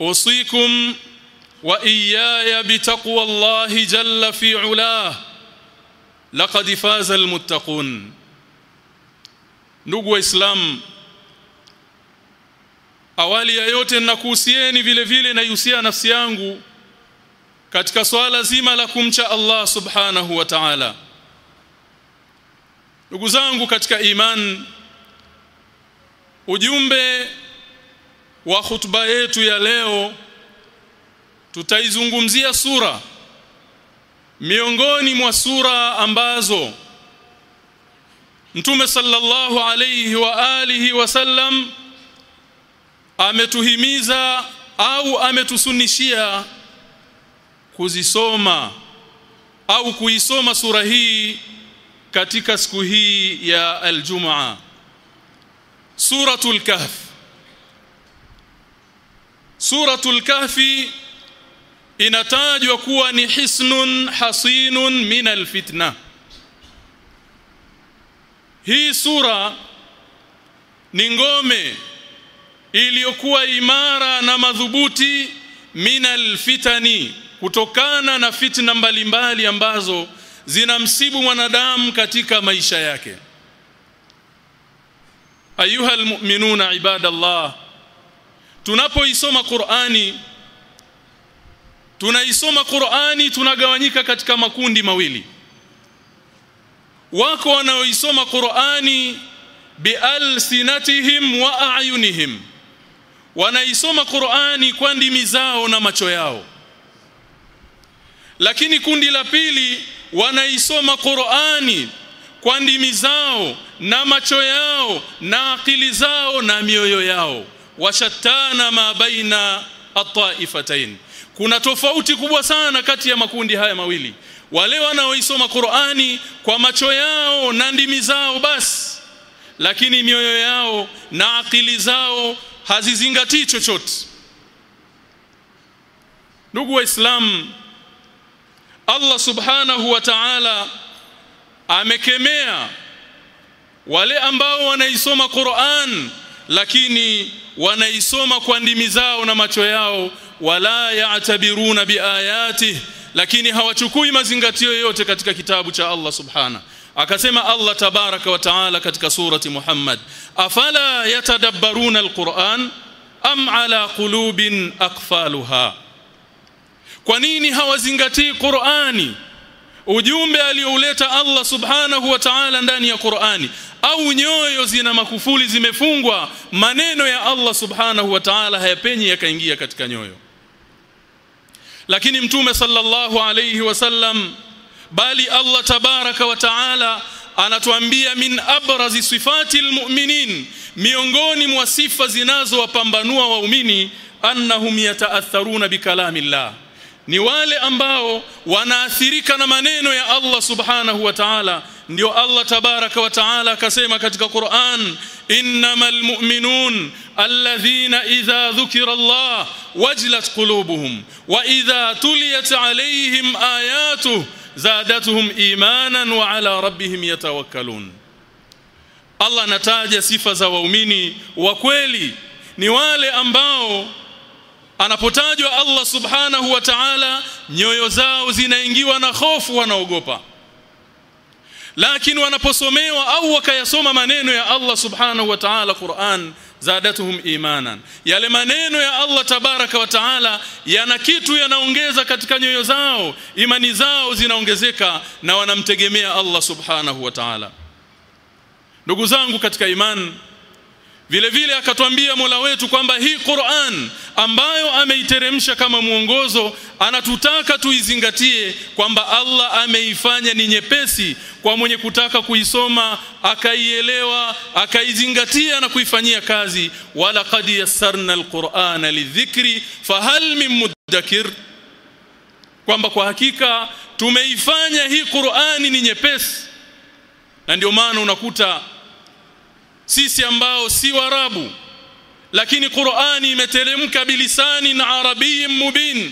اوصيكم واياي بتقوى الله جل في علاه لقد فاز المتقون ndugu waislamu awali ya yote ninakuhusieni vile vile naihusia nafsi yangu katika swala zima la kumcha Allah subhanahu wa ta'ala ndugu zangu katika iman ujumbe wa khutba yetu ya leo tutaizungumzia sura. Miongoni mwa sura ambazo Mtume sallallahu alayhi wa alihi wasallam ametuhimiza au ametusunishia kuzisoma au kuisoma sura hii katika siku hii ya aljumaa suratul kahf suratul kahfi inatajwa kuwa ni hisnun hasinun min alfitna hii sura ni ngome iliyokuwa imara na madhubuti min alfitani kutokana na fitna mbalimbali ambazo zinamsibu mwanadamu katika maisha yake. Ayuha almu'minuna ibadallah tunapoisoma Qur'ani tunaisoma Qur'ani tunagawanyika katika makundi mawili. Wako wanaoisoma Qur'ani bialsinatihim wa a'yunihim. Wanaisoma Qur'ani kwa ndimi zao na macho yao. Lakini kundi la pili wanaisoma Qur'ani kwa ndimi zao na macho yao na akili zao na mioyo yao washattana ma baina at-ta'ifatain kuna tofauti kubwa sana kati ya makundi haya mawili. Wale wanaoisoma Qur'ani kwa macho yao na ndimi zao basi lakini mioyo yao na akili zao hazizingatii chochote. Ndugu waislamu Allah subhanahu wa ta'ala amekemea wale ambao wanaisoma Qur'an lakini wanaisoma kwa ndimi zao na macho yao wala yaatabiruna biayati, lakini hawachukui mazingatio yote katika kitabu cha Allah subhana. Akasema Allah tabaraka wa taala katika surati Muhammad afala yatadabbaruna alquran am ala qulubin aqfaluha? Kwa nini hawazingatii Qur'ani ujumbe aliouleta Allah subhanahu wa ta'ala ndani ya Qur'ani. Au nyoyo zina makufuli zimefungwa maneno ya Allah subhanahu wa ta'ala hayapenyi yakaingia katika nyoyo. Lakini mtume sallallahu alayhi wasallam bali Allah tabaraka wa taala anatuambia min abrazi sifati almu'minin miongoni mwa sifa zinazowapambanua waumini annahum yataatharuna bikalamillah ni wale ambao wanaathirika na maneno ya Allah subhanahu wa ta'ala ndio Allah tabaraka wa taala akasema katika Qur'an innamal mu'minun alladhina idha dhukira Allah wajlat qulubuhum wa idha tuliyat alayhim ayatuhu zadatuhum imanan wa ala rabbihim yatawakkalun Allah anataja sifa za waumini wa kweli ni wale ambao anapotajwa Allah subhanahu wa ta'ala nyoyo zao zinaingiwa na hofu wanaogopa. Lakini wanaposomewa au wakayasoma maneno ya Allah subhanahu wa ta'ala Qur'an zadatuhum imanan. Yale maneno ya Allah tabaraka wa taala yana kitu yanaongeza katika nyoyo zao. Imani zao zinaongezeka na wanamtegemea Allah subhanahu wa taala. Ndugu zangu katika imani vile vile akatwambia Mola wetu kwamba hii Qur'an ambayo ameiteremsha kama mwongozo anatutaka tuizingatie kwamba Allah ameifanya ni nyepesi kwa mwenye kutaka kuisoma akaielewa akaizingatia na kuifanyia kazi. Wala qad yassarna alqur'ana lidhikri fahal min muddakir. Kwamba kwa hakika tumeifanya hii Qur'ani ni nyepesi. Na ndio maana unakuta sisi ambao si warabu lakini Qur'ani imeteremka bilisani na arabii mubin.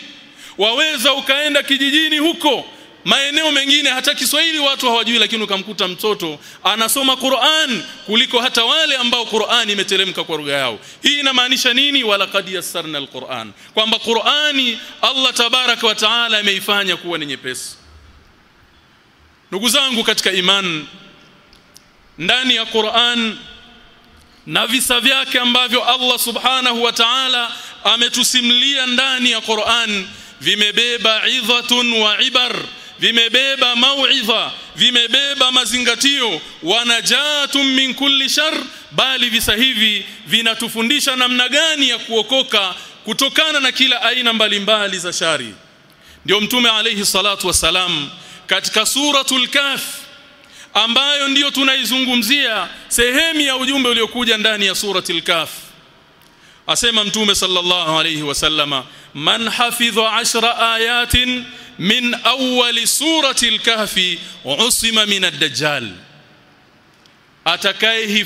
Waweza ukaenda kijijini huko maeneo mengine hata Kiswahili watu hawajui lakini ukamkuta mtoto anasoma Qur'an kuliko hata wale ambao Qur'ani imeteremka kwa lugha yao. Hii inamaanisha nini? Wala qad yassarna alquran. Kwamba Qur'ani Allah tabarak wa taala ameifanya kuwa ni nyepesi. Ndugu zangu katika iman ndani ya Qur'an na visa vyake ambavyo Allah subhanahu wa ta'ala ametusimlia ndani ya Qur'an vimebeba idhatun wa ibar vimebeba mauidha vimebeba mazingatio wanajatun min kulli shar bali visa hivi vinatufundisha namna gani ya kuokoka kutokana na kila aina mbalimbali za shari. Ndio mtume alayhi salatu wasalam katika suratul kahf ambayo ndiyo tunaizungumzia sehemu ya ujumbe uliokuja ndani ya suratul kahf asema mtume sallallahu alayhi wasallama man hafidha ashra ayatin min awwali surati al-Kahf usima min ad-dajjal. Atakaye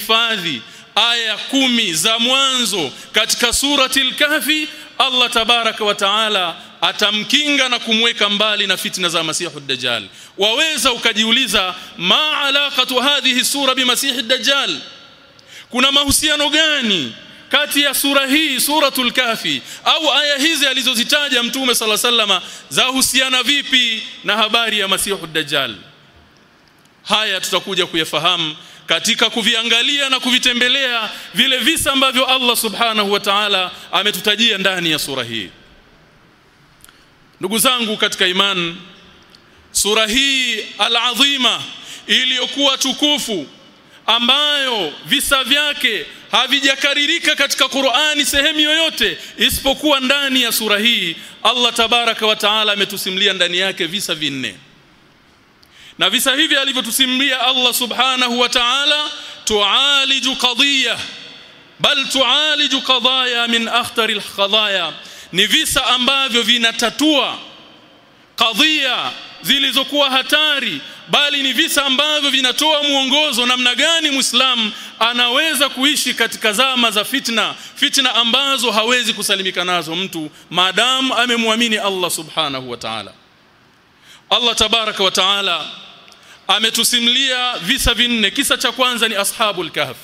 aya kumi za mwanzo katika surati al-kahfi Allah tabaraka wa taala atamkinga na kumweka mbali na fitna za masihu dajjal waweza ukajiuliza ma alaqatu hadhihi sura bi masihi dajjal kuna mahusiano gani kati ya sura hii suratul kafi au aya hizi alizozitaja mtume sala sallama za husiana vipi na habari ya masihu dajjal haya tutakuja kuyafahamu katika kuviangalia na kuvitembelea vile visa ambavyo Allah subhanahu wa ta'ala ametutajia ndani ya sura hii ndugu zangu katika imani, sura hii al-azima iliyokuwa tukufu ambayo visa vyake havijakaririka katika Qur'ani sehemu yoyote isipokuwa ndani ya sura hii Allah tabaraka wa taala ametusimulia ndani yake visa vinne. Na visa hivi alivyotusimulia Allah subhanahu wa ta'ala tualiju qadhiya bal tualiju qadaya min akhtari alqadaya ni visa ambavyo vinatatua kadhia zilizokuwa hatari bali ni visa ambavyo vinatoa mwongozo namna gani Muislamu anaweza kuishi katika zama za fitna fitna ambazo hawezi kusalimika nazo mtu maadamu amemwamini Allah subhanahu wa ta'ala. Allah tabaraka wa ta'ala ametusimlia visa vinne. Kisa cha kwanza ni ashabul kahf.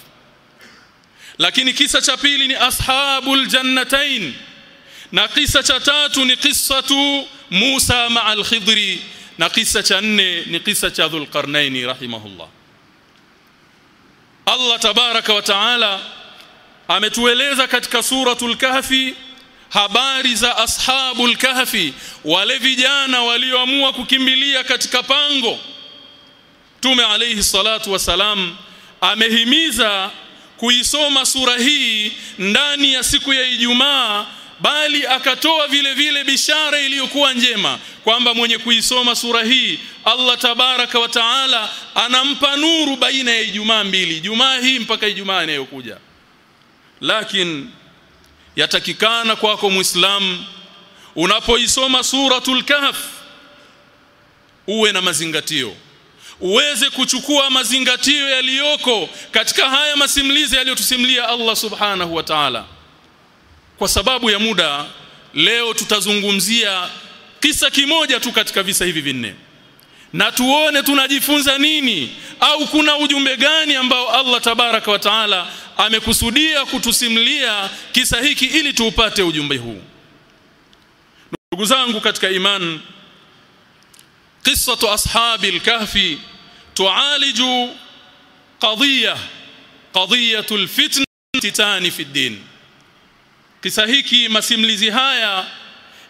Lakini kisa cha pili ni ashabul jannatain na kisa cha tatu ni qissatu Musa ma'al Khidri. Na kisa cha nne ni kisa cha Dhulqarnaini rahimahullah. Allah tabaraka wa taala ametueleza katika suratul kahfi habari za ashabul kahfi wale vijana walioamua kukimbilia katika pango. Tume alayhi salatu wasalam amehimiza kuisoma sura hii ndani ya siku ya Ijumaa bali akatoa vile vile bishara iliyokuwa njema kwamba mwenye kuisoma sura hii Allah tabaraka wa taala anampa nuru baina ya Ijumaa mbili Ijumaa hii mpaka Ijumaa inayokuja. Lakini yatakikana kwako Muislamu unapoisoma suratul kahf uwe na mazingatio. Uweze kuchukua mazingatio yaliyoko katika haya masimulizi yaliyotusimulia Allah subhanahu wa ta'ala kwa sababu ya muda leo tutazungumzia kisa kimoja tu katika visa hivi vinne. Na tuone tunajifunza nini au kuna ujumbe gani ambao Allah tabaraka wa taala amekusudia kutusimulia kisa hiki ili tuupate ujumbe huu. Ndugu zangu katika iman qissatu ashabi al-kahfi tualiju qadhiya qadhiyatul fitna titani fi din kisa hiki masimulizi haya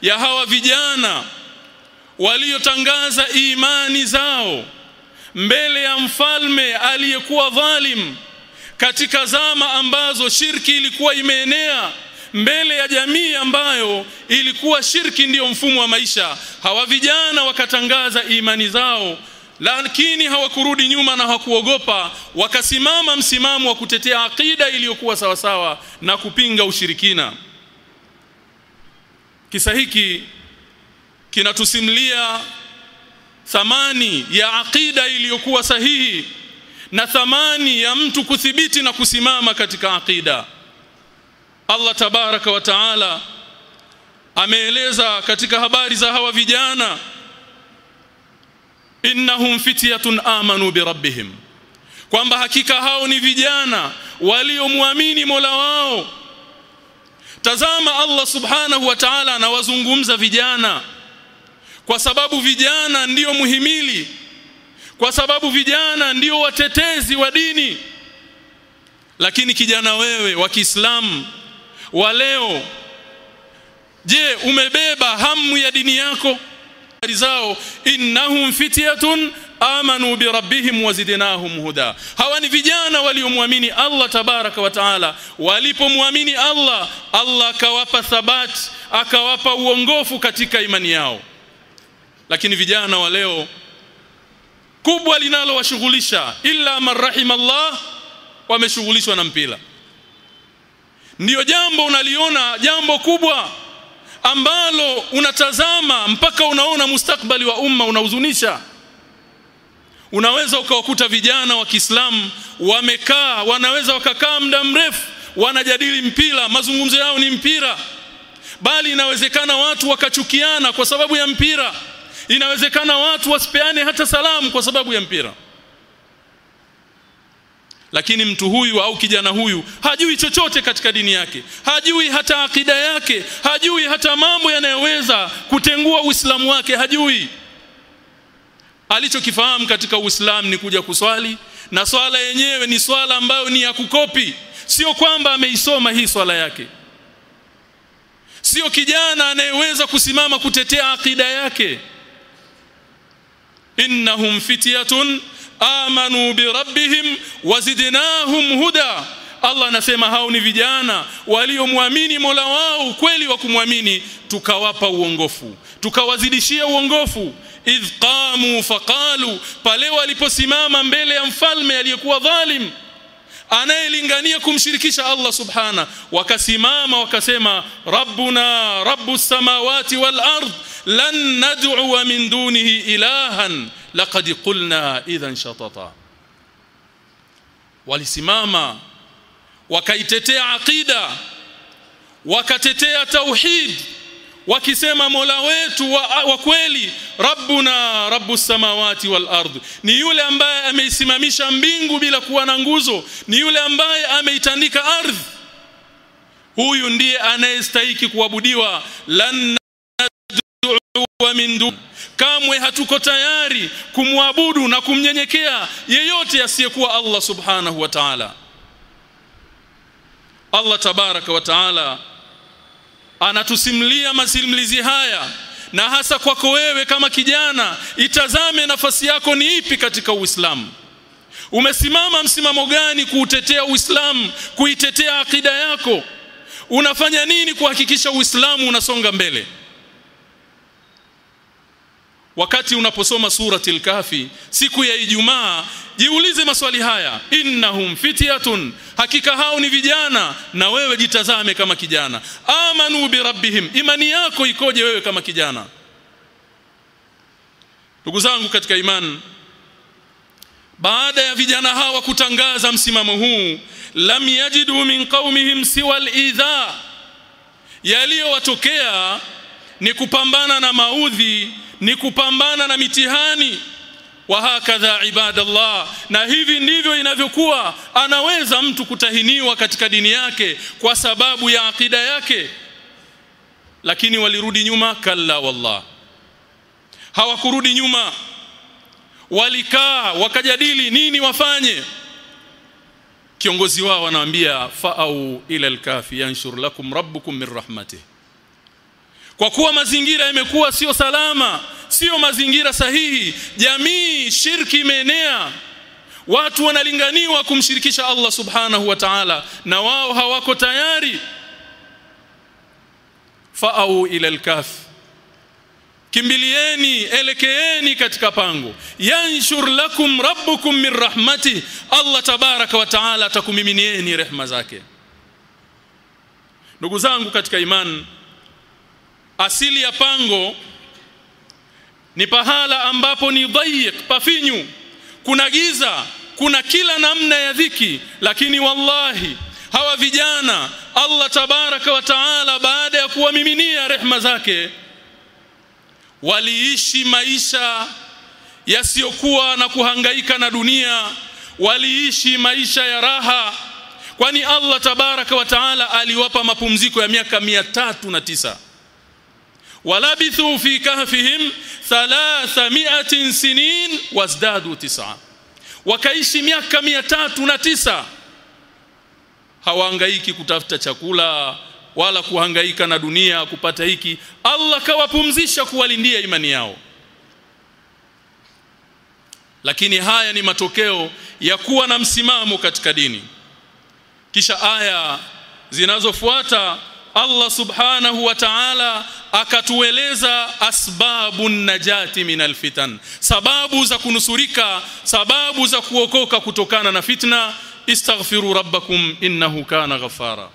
ya hawa vijana waliotangaza imani zao mbele ya mfalme aliyekuwa dhalim katika zama ambazo shirki ilikuwa imeenea mbele ya jamii ambayo ilikuwa shirki ndiyo mfumo wa maisha. Hawa vijana wakatangaza imani zao lakini hawakurudi nyuma na hawakuogopa. Wakasimama msimamo wa kutetea akida iliyokuwa sawasawa na kupinga ushirikina kisa hiki kinatusimlia thamani ya aqida iliyokuwa sahihi na thamani ya mtu kuthibiti na kusimama katika aqida. Allah tabaraka wa taala ameeleza katika habari za hawa vijana innahum fityatun amanu birabbihim kwamba hakika hao ni vijana waliomwamini Mola wao tazama Allah subhanahu wa ta'ala anawazungumza vijana. Kwa sababu vijana ndiyo muhimili. Kwa sababu vijana ndiyo watetezi wa dini. Lakini kijana wewe wa Kiislamu wa leo je umebeba hamu ya dini yako? Zao innahum fityatun amanu birabbihim wazidnahum huda. Hawa ni vijana waliomwamini Allah tabaraka wa taala. Walipomwamini Allah Allah akawapa thabat akawapa uongofu katika imani yao. Lakini vijana wa leo kubwa linalowashughulisha illa man rahimallah wameshughulishwa na mpira. Ndiyo jambo unaliona jambo kubwa ambalo unatazama mpaka unaona mustakbali wa umma unahuzunisha unaweza ukawakuta vijana wa Kiislamu wamekaa wanaweza wakakaa muda mrefu wanajadili mpira mazungumzo yao ni mpira. Bali inawezekana watu wakachukiana kwa sababu ya mpira. Inawezekana watu wasipeane hata salamu kwa sababu ya mpira. Lakini mtu huyu au kijana huyu hajui chochote katika dini yake hajui hata akida yake hajui hata mambo yanayoweza kutengua uislamu wake hajui alichokifahamu katika uislamu ni kuja kuswali na swala yenyewe ni swala ambayo ni ya kukopi. Sio kwamba ameisoma hii swala yake. Sio kijana anayeweza kusimama kutetea akida yake. Innahum fityatun amanu birabbihim wazidnahum huda. Allah anasema hao ni vijana waliomwamini Mola wao kweli wa kumwamini tukawapa uongofu tukawazidishia uongofu idh qamu faqalu pale waliposimama mbele ya mfalme aliyekuwa dhalim anayelingania kumshirikisha Allah subhana wakasimama wakasema rabbuna rabbus samawati wal ard lan nad'u min dunihi ilahan laqad qulna idhan shatata walisimama wakaitetea aqida wakatetea tauhid wakisema Mola wetu wa, wa kweli rabbuna rabbus samawati wal ardh, ni yule ambaye ameisimamisha mbingu bila kuwa na nguzo. Ni yule ambaye ameitandika ardhi. Huyu ndiye anayestahiki kuabudiwa. Lan min dun kamwe hatuko tayari kumwabudu na kumnyenyekea yeyote asiyekuwa Allah subhanahu wa ta'ala. Allah tabaraka wa ta'ala anatusimulia masimulizi haya na hasa kwako wewe kama kijana itazame nafasi yako ni ipi katika Uislamu. Umesimama msimamo gani kuutetea Uislamu kuitetea akida yako? Unafanya nini kuhakikisha Uislamu unasonga mbele? Wakati unaposoma surati al-kahfi siku ya Ijumaa jiulize maswali haya. Innahum fityatun. Hakika hao ni vijana na wewe jitazame kama kijana. Amanu birabbihim imani yako ikoje wewe kama kijana? Ndugu zangu katika imani baada ya vijana hawa kutangaza msimamo huu lam yajidu min qaumihim siwa al-idha. Yaliyowatokea ni kupambana na maudhi ni kupambana na mitihani wa hakadha ibadallah. Na hivi ndivyo inavyokuwa. Anaweza mtu kutahiniwa katika dini yake kwa sababu ya akida yake. Lakini walirudi nyuma kalla wallah. Hawakurudi nyuma. Walikaa wakajadili nini wafanye. Kiongozi wao anawaambia fa'au ila alkafi yanshur lakum rabbukum min rahmatih kwa kuwa mazingira yamekuwa sio salama sio mazingira sahihi. Jamii shirki imeenea. Watu wanalinganiwa kumshirikisha Allah subhanahu wa ta'ala na wao hawako tayari. Fa'au ila al-kafi kimbilieni elekeeni katika pango. Yanshur lakum rabbukum min rahmati. Allah tabaraka wa taala atakumiminieni rehma zake. Ndugu zangu katika imani asili ya pango ni pahala ambapo ni dhayiq pafinyu. Kuna giza kuna kila namna ya dhiki lakini wallahi hawa vijana Allah tabaraka wa taala baada ya kuwamiminia rehma zake waliishi maisha yasiyokuwa na kuhangaika na dunia waliishi maisha ya raha kwani Allah tabaraka wa taala aliwapa mapumziko ya miaka mia tatu na tisa walabithu fi kahfihim thalathamiatin sinin wazdadu tisa. Wakaishi miaka mia tatu na tisa. Hawahangaiki kutafuta chakula wala kuhangaika na dunia kupata hiki. Allah kawapumzisha kuwalindia imani yao. Lakini haya ni matokeo ya kuwa na msimamo katika dini. Kisha aya zinazofuata Allah subhanahu wa ta'ala akatueleza asbabu najati minal fitan sababu za kunusurika sababu za kuokoka kutokana na fitna. Istaghfiru rabbakum innahu kana ghafara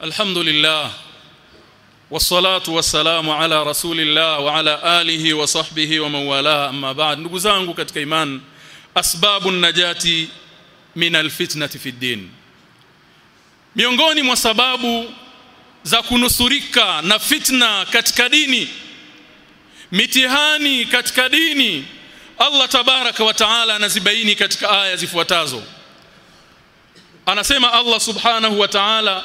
alhamdulillah wassalatu wassalamu ala rasulillah wa ala alihi wa sahbihi wa mawala. Amma ba'd. Ndugu zangu katika iman asbabu najati min alfitnati fi din. Miongoni mwa sababu za kunusurika na fitna katika dini mitihani katika dini Allah tabaraka wa taala anazibaini katika aya zifuatazo. Anasema Allah subhanahu wa ta'ala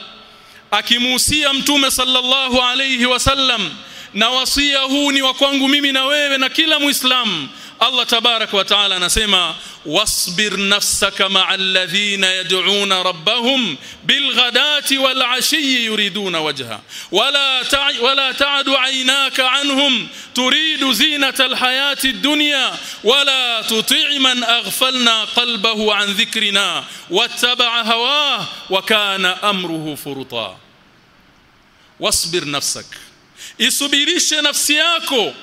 akimuhusia mtume sallallahu alayhi wasallam na wasia huu ni wa kwangu mimi na wewe na kila muislamu Allah tabaraka wa taala anasema wasbir nafsaka ma'a alladhina yad'una rabbahum bilghadati wal 'ashiyyi yuriduna wajha wala ta'i wala ta'du 'aynaka 'anhum turidu zinata alhayati ad-dunya wala tuti' man aghfalna qalbahu 'an dhikrina wattaba'a hawah wa kana amruhu furuta wasbir nafsak isubirishe nafsi yako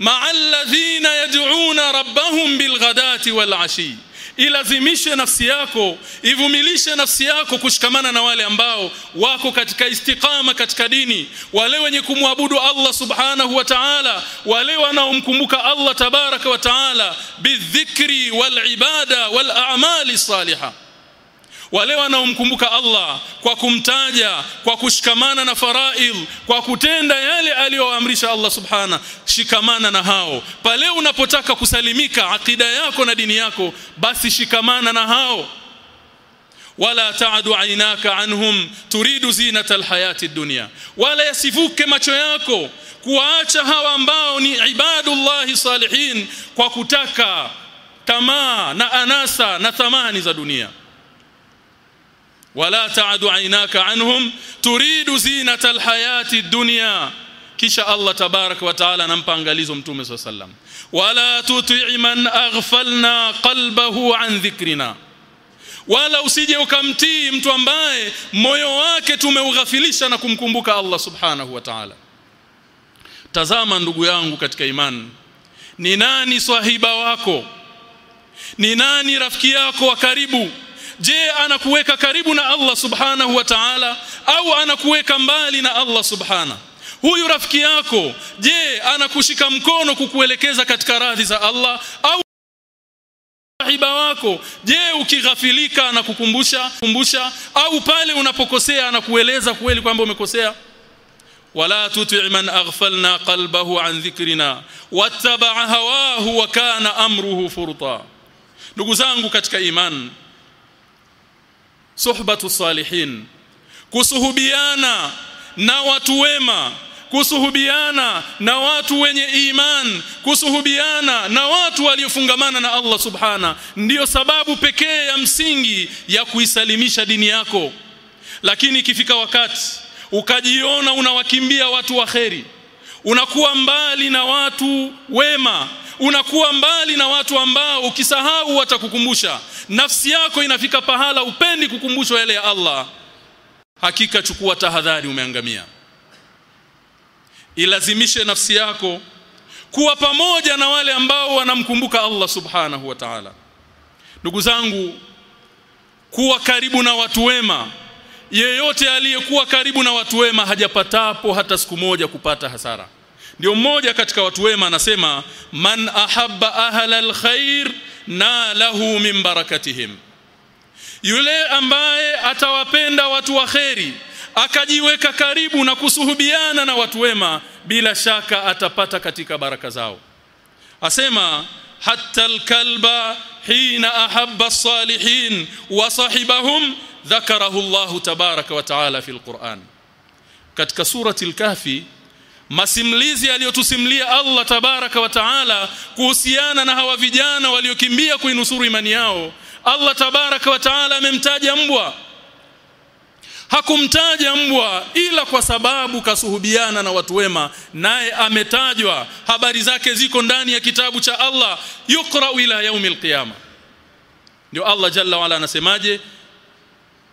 ma'a alladhina yad'una rabbahum bilghadati walashi ilazimishe nafsi yako ivumilishe nafsi yako kushikamana na wale ambao wako katika istiqama katika dini. Wale wenye kumwabudu Allah subhanahu wa ta'ala wale wanaomkumbuka Allah tabaraka wa ta'ala bidhikri wal ibada wal salihah wale wanaomkumbuka Allah kwa kumtaja kwa kushikamana na faraidh kwa kutenda yale aliyoamrisha Allah subhana shikamana na hao. Pale unapotaka kusalimika akida yako na dini yako basi shikamana na hao. Wala taadu ainaka anhum turidu zinata alhayati dunya wala yasivuke macho yako kuwaacha hawa ambao ni ibadullahi salihin kwa kutaka tamaa na anasa na thamani za dunia wala tadu ainaka anhum turidu zinata alhayati dunya. Kisha Allah tabarak wa taala anampa angalizo mtume swalla sallam. Wala tuti man aghfalna qalbahu an dhikrina. Wala usije ukamtii mtu ambaye moyo wake tumeughafilisha na kumkumbuka Allah subhanahu wa ta'ala. Tazama ndugu yangu katika imani ni nani swahiba wako? Ni nani rafiki yako wa karibu? Je anakuweka karibu na Allah subhanahu wa ta'ala au anakuweka mbali na Allah subhana? Huyu rafiki yako je anakushika mkono kukuelekeza katika radhi za Allah au sahiba wako? Je ukighafilika na kukumbusha kumbusha au pale unapokosea anakueleza kweli kwamba umekosea? Wala tuti' man aghfalna qalbahu an dhikrina wattaba hawahu wa kana amruhu furta. Ndugu zangu katika iman suhbatu salihin. Kusuhubiana na watu wema. Kusuhubiana na watu wenye iman. Kusuhubiana na watu waliofungamana na Allah subhana. Ndiyo sababu pekee ya msingi ya kuisalimisha dini yako. Lakini ikifika wakati ukajiona unawakimbia watu waheri unakuwa mbali na watu wema unakuwa mbali na watu ambao ukisahau watakukumbusha. Nafsi yako inafika pahala upendi kukumbushwa yale ya Allah. Hakika chukua tahadhari umeangamia. Ilazimishe nafsi yako kuwa pamoja na wale ambao wanamkumbuka Allah subhanahu wa ta'ala. Ndugu zangu kuwa karibu na watu wema. Yeyote aliyekuwa karibu na watu wema hajapatapo hata siku moja kupata hasara ndio mmoja katika watu wema anasema man ahabba ahla alkhair na lahu min barakatihim. Yule ambaye atawapenda watu wa kheri akajiweka karibu na kusuhubiana na watu wema bila shaka atapata katika baraka zao. Asema hatta alkalba hina ahabba as-salihin wa sahibahum dhakarahu Allah tabaraka wa taala fi alquran katika surati al-kahfi masimulizi aliyotusimulia Allah tabaraka wa taala kuhusiana na hawa vijana waliokimbia kuinusuru imani yao. Allah tabaraka wa taala amemtaja mbwa. Hakumtaja mbwa ila kwa sababu kasuhubiana na watu wema naye ametajwa. Habari zake ziko ndani ya kitabu cha Allah yukra ila yaumil qiyama ndio Allah jalla wa ala anasemaje?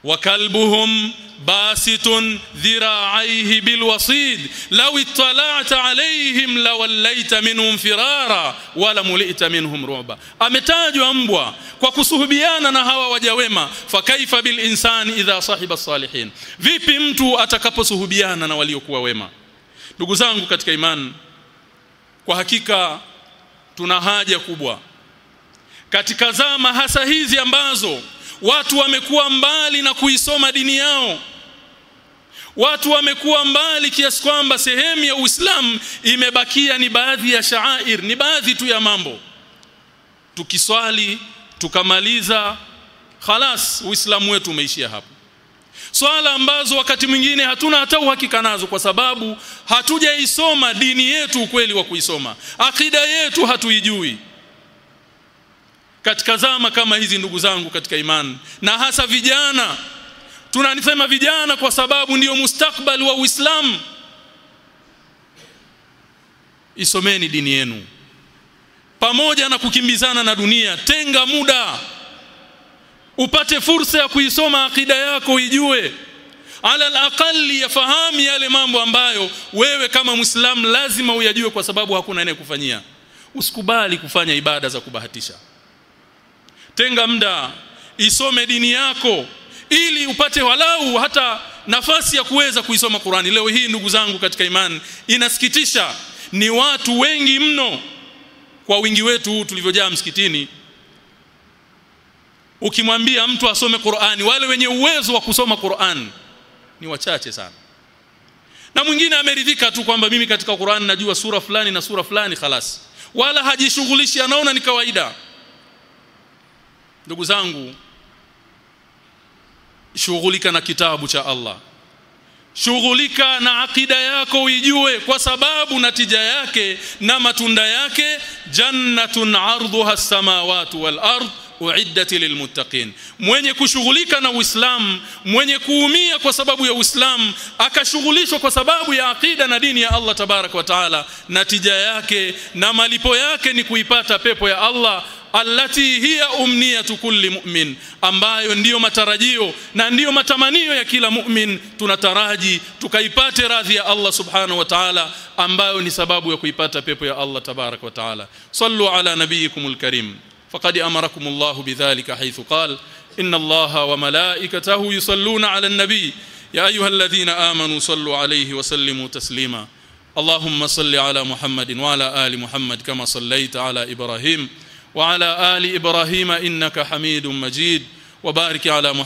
Wa kalbuhum باسط ذراعيه بالوصيد لو اطلعت عليهم لوليت منهم فرارا ولا ملئت منهم رعبا ametajwa mbwa kwa kusuhubiana na hawa waja wema fakaifa bil insani idha sahiba salihin vipi mtu atakaposuhubiana na waliokuwa wema ndugu zangu katika imani kwa hakika tuna haja kubwa katika zama hasa hizi ambazo watu wamekuwa mbali na kuisoma dini yao. Watu wamekuwa mbali kiasi kwamba sehemu ya Uislamu imebakia ni baadhi ya shaair ni baadhi tu ya mambo. Tukiswali tukamaliza khalas uislamu wetu umeishia hapo. Swala ambazo wakati mwingine hatuna hata uhakika nazo kwa sababu hatujaisoma dini yetu ukweli wa kuisoma. Akida yetu hatuijui katika zama kama hizi ndugu zangu katika imani na hasa vijana. Tunanisema vijana kwa sababu ndiyo mustakbali wa Uislamu. Isomeni dini yenu. Pamoja na kukimbizana na dunia tenga muda. Upate fursa ya kuisoma akida yako ijue. Ala alaqali yafahamu yale mambo ambayo wewe kama muislamu lazima uyajue kwa sababu hakuna anayekufanyia. Usikubali kufanya ibada za kubahatisha tenga muda isome dini yako ili upate walau hata nafasi ya kuweza kuisoma Qurani. Leo hii ndugu zangu katika imani inasikitisha ni watu wengi mno kwa wingi wetu huu tulivyojaa msikitini. Ukimwambia mtu asome Qur'ani wale wenye uwezo wa kusoma Qur'an ni wachache sana. Na mwingine ameridhika tu kwamba mimi katika Qur'an najua sura fulani na sura fulani khalas. Wala hajishughulishi anaona ni kawaida ndugu zangu shughulika na kitabu cha Allah. Shughulika na akida yako uijue kwa sababu natija yake na matunda yake jannatun ardhuha as-samawati wal ard uiddat lilmuttaqin mwenye kushughulika na Uislamu mwenye kuumia kwa sababu ya Uislamu akashughulishwa kwa sababu ya akida na dini ya Allah tabarak wa taala natija yake na malipo yake ni kuipata pepo ya Allah allati hiya umniyatu kulli mu'min ambayo ndiyo matarajio na ndiyo matamanio ya kila mu'min tunataraji tukaipate radhi ya Allah subhanahu wa ta'ala ambayo ni sababu ya kuipata pepo ya Allah tabarak wa ta'ala sallu ala nabiyikumul karim faqad amarakumullahu bidhalika haythu qala inna allaha wa malaikatahu yusalluna ala an-nabi ya ayyuhalladhina amanu sallu alayhi wa sallimu taslima اللهم صل على محمد وعلى ال محمد كما صليت على ابراهيم وعلى آل إبراهيم إنك حميد مجيد وبارك على محمد